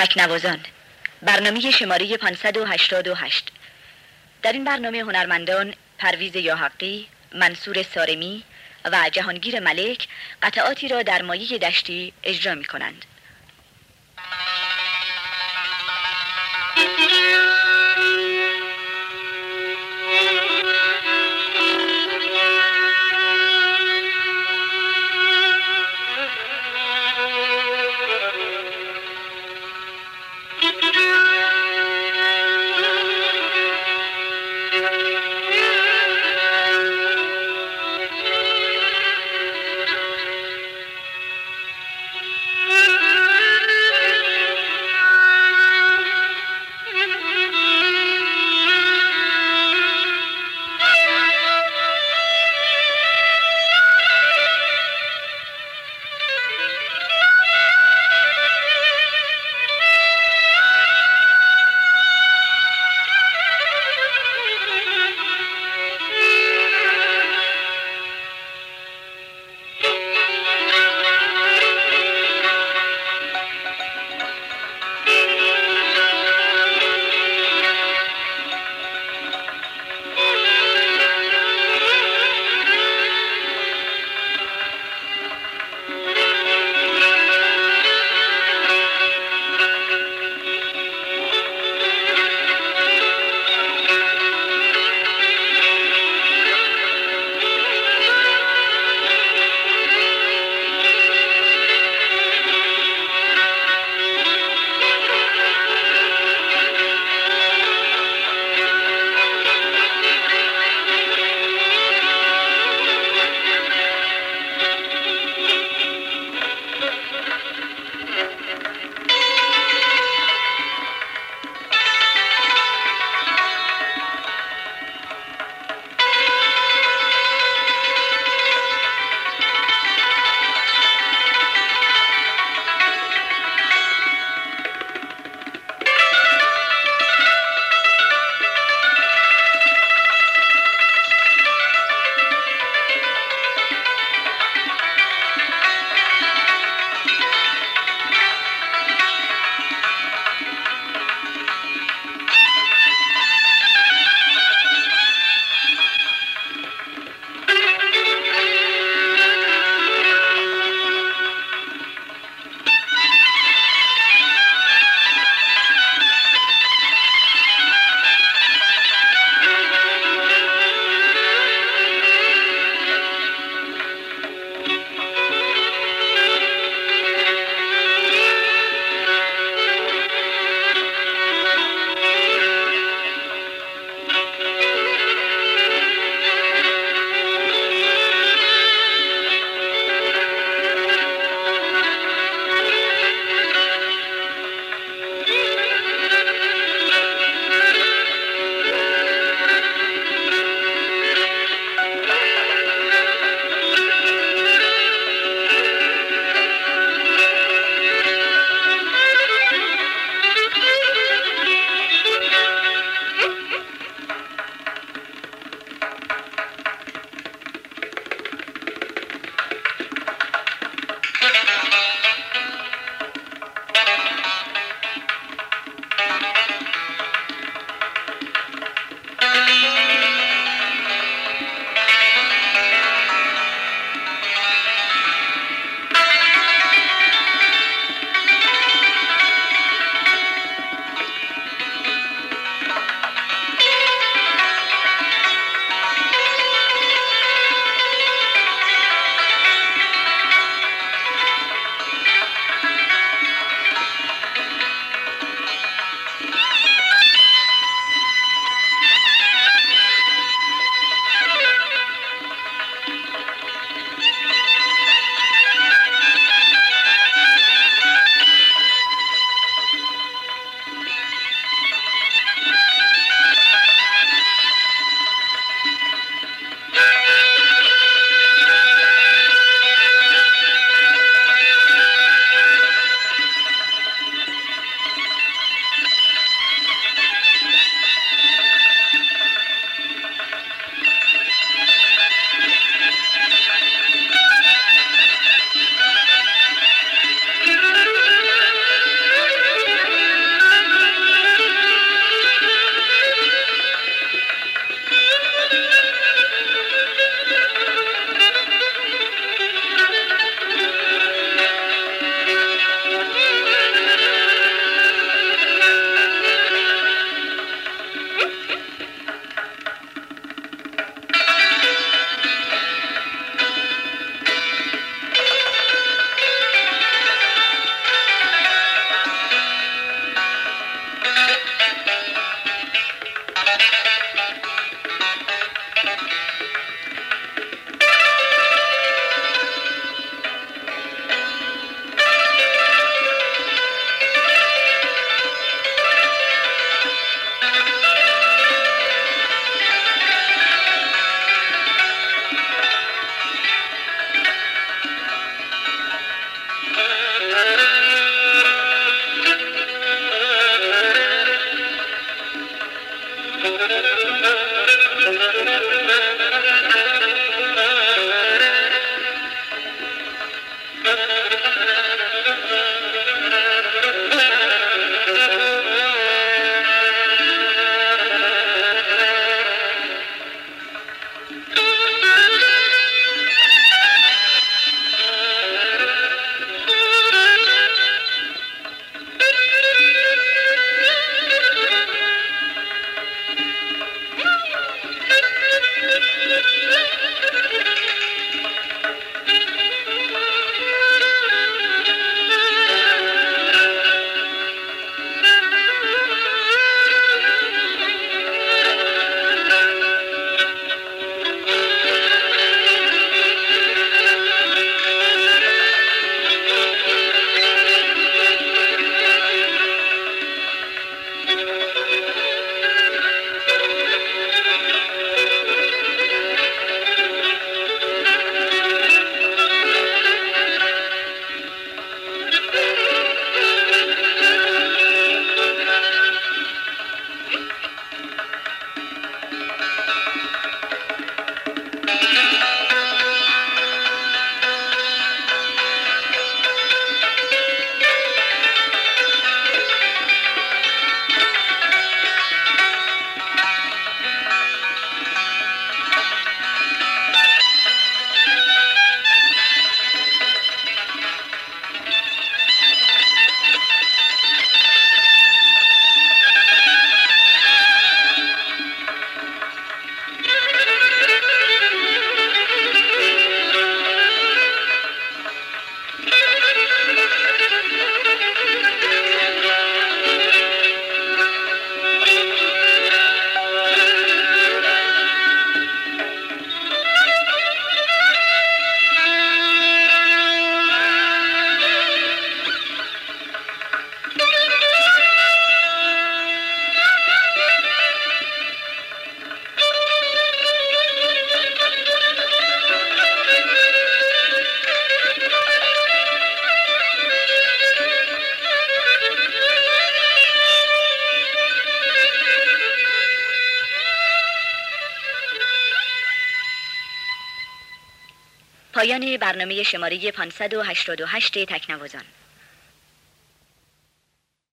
تکنوازان برنامه شماره 588 در این برنامه هنرمندان پرویز یاحقی، منصور سارمی و جهانگیر ملک قطعاتی را در مایه دشتی اجرا می کنند. پایان برنامه شماره 588 تکنوازان.